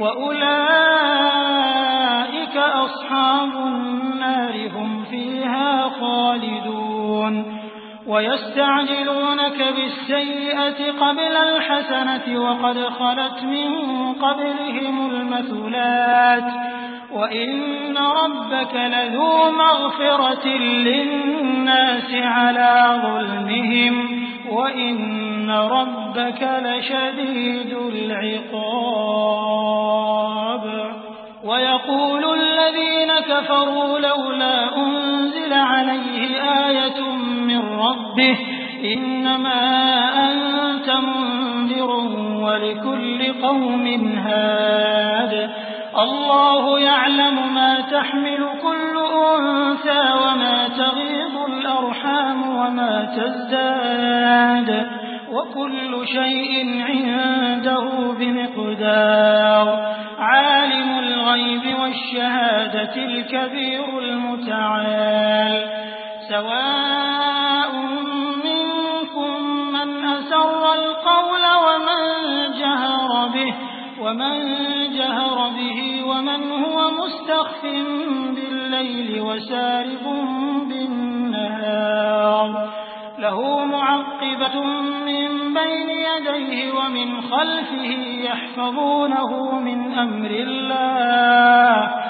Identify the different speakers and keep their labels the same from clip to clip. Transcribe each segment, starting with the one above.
Speaker 1: وأولئك أصحاب النار هم فيها خالدون ويستعجلونك بالسيئة قبل الحسنة وقد خلت من قبلهم المثلات وإن ربك لذو مغفرة للناس على ظلمهم وإن ربك لشديد العقاب الذين كفروا لولا أنزل عليه آية من ربه إنما أنت منذر ولكل قوم هاد. الله يعلم ما تحمل كل أنثى وما تغيض الأرحام وما تزداد. وكل شيء عنده بمقدار. عالم الغيب والشهادة الكبير المتعال. سواء منكم من أسر القول ومن جهر به ومن جهر به ومن هو مستخف بالليل وسارب بالنهار. له معقبة من بين يديه ومن خلفه يحفظونه من أمر الله.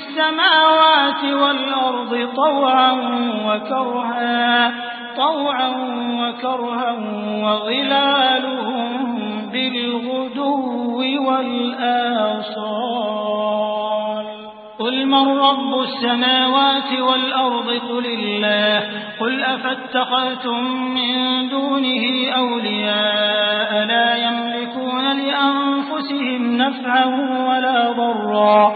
Speaker 1: السماوات والأرض طوعا وكرها طوعا وكرها وظلالهم بالغدو والآصال. قل من رب السماوات والأرض؟ قل الله. قل أفاتخذتم من دونه أولياء لا يملكون لأنفسهم نفعا ولا ضرا.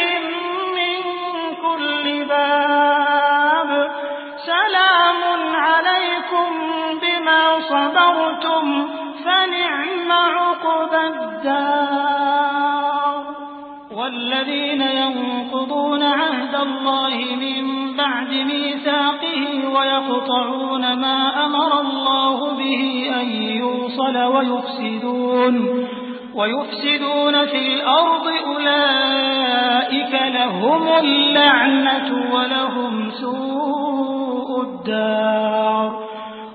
Speaker 1: صبرتم فنعم عقبى الدار والذين ينقضون عهد الله من بعد ميثاقه ويقطعون ما أمر الله به أن يوصل ويفسدون ويفسدون في الأرض أولئك لهم اللعنة ولهم سوء الدار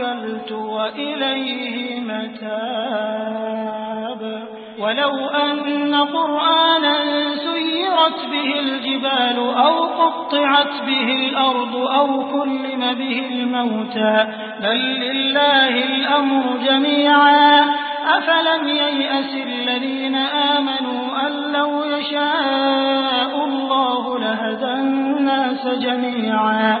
Speaker 1: توكلت وإليه متاب ولو أن قرآنا سيرت به الجبال أو قطعت به الأرض أو كلم به الموتى بل لله الأمر جميعا أفلم ييأس الذين آمنوا أن لو يشاء الله لهدى الناس جميعا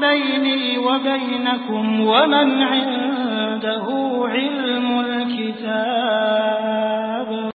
Speaker 1: بيني وبينكم ومن عنده علم الكتاب.